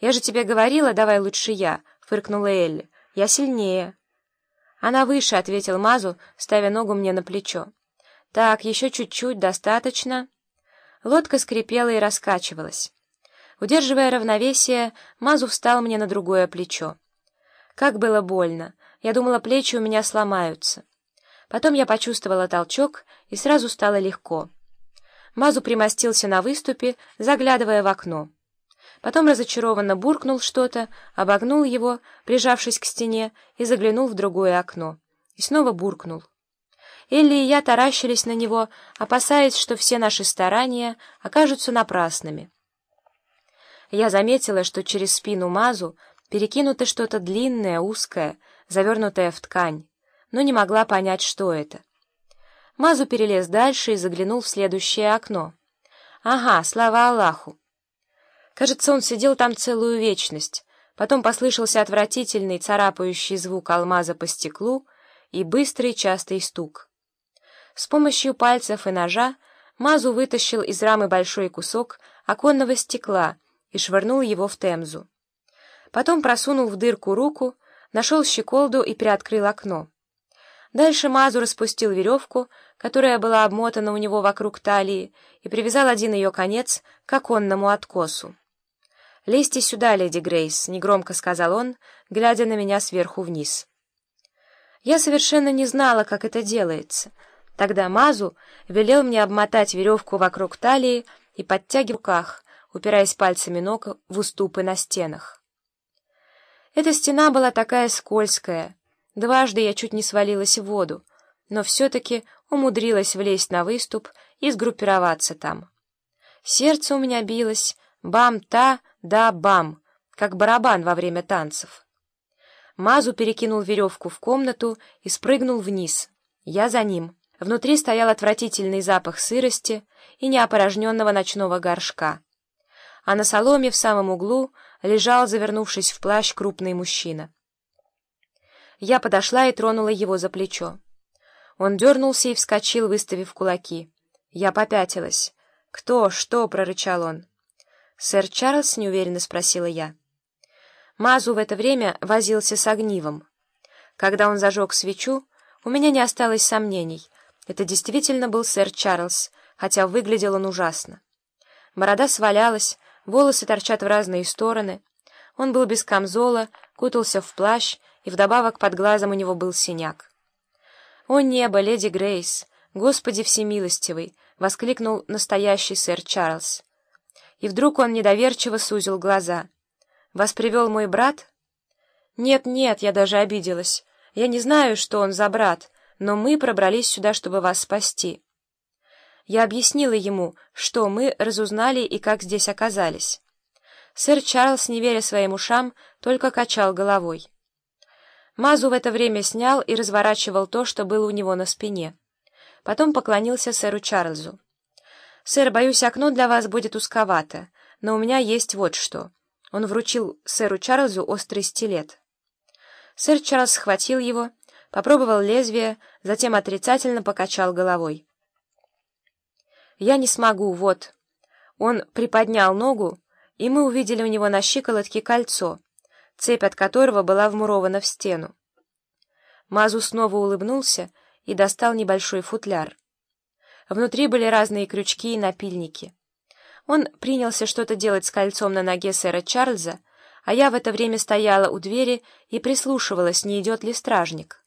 «Я же тебе говорила, давай лучше я», — фыркнула Элли. «Я сильнее». «Она выше», — ответил Мазу, ставя ногу мне на плечо. «Так, еще чуть-чуть, достаточно». Лодка скрипела и раскачивалась. Удерживая равновесие, Мазу встал мне на другое плечо. Как было больно. Я думала, плечи у меня сломаются. Потом я почувствовала толчок, и сразу стало легко. Мазу примостился на выступе, заглядывая в окно. Потом разочарованно буркнул что-то, обогнул его, прижавшись к стене, и заглянул в другое окно. И снова буркнул. Элли и я таращились на него, опасаясь, что все наши старания окажутся напрасными. Я заметила, что через спину Мазу перекинуто что-то длинное, узкое, завернутое в ткань, но не могла понять, что это. Мазу перелез дальше и заглянул в следующее окно. «Ага, слава Аллаху!» Кажется, он сидел там целую вечность. Потом послышался отвратительный царапающий звук алмаза по стеклу и быстрый частый стук. С помощью пальцев и ножа Мазу вытащил из рамы большой кусок оконного стекла и швырнул его в Темзу. Потом просунул в дырку руку, нашел щеколду и приоткрыл окно. Дальше Мазу распустил веревку, которая была обмотана у него вокруг талии, и привязал один ее конец к оконному откосу. «Лезьте сюда, леди Грейс», — негромко сказал он, глядя на меня сверху вниз. Я совершенно не знала, как это делается. Тогда Мазу велел мне обмотать веревку вокруг талии и подтягивать в руках, упираясь пальцами ног в уступы на стенах. Эта стена была такая скользкая. Дважды я чуть не свалилась в воду, но все-таки умудрилась влезть на выступ и сгруппироваться там. Сердце у меня билось, бам-та, да бам, как барабан во время танцев. Мазу перекинул веревку в комнату и спрыгнул вниз. Я за ним. Внутри стоял отвратительный запах сырости и неопорожненного ночного горшка. А на соломе в самом углу лежал, завернувшись в плащ, крупный мужчина. Я подошла и тронула его за плечо. Он дернулся и вскочил, выставив кулаки. Я попятилась. «Кто? Что?» — прорычал он. «Сэр Чарльз?» — неуверенно спросила я. Мазу в это время возился с огнивом. Когда он зажег свечу, у меня не осталось сомнений. Это действительно был сэр Чарльз, хотя выглядел он ужасно. Борода свалялась, волосы торчат в разные стороны. Он был без камзола, кутался в плащ, и вдобавок под глазом у него был синяк. «О небо, леди Грейс! Господи всемилостивый!» — воскликнул настоящий сэр Чарльз. И вдруг он недоверчиво сузил глаза. «Вас привел мой брат?» «Нет-нет, я даже обиделась. Я не знаю, что он за брат, но мы пробрались сюда, чтобы вас спасти». Я объяснила ему, что мы разузнали и как здесь оказались. Сэр Чарльз, не веря своим ушам, только качал головой. Мазу в это время снял и разворачивал то, что было у него на спине. Потом поклонился сэру Чарльзу. «Сэр, боюсь, окно для вас будет узковато, но у меня есть вот что». Он вручил сэру Чарльзу острый стилет. Сэр Чарльз схватил его, попробовал лезвие, затем отрицательно покачал головой. «Я не смогу, вот». Он приподнял ногу, и мы увидели у него на щиколотке кольцо, цепь от которого была вмурована в стену. Мазу снова улыбнулся и достал небольшой футляр. Внутри были разные крючки и напильники. Он принялся что-то делать с кольцом на ноге сэра Чарльза, а я в это время стояла у двери и прислушивалась, не идет ли стражник.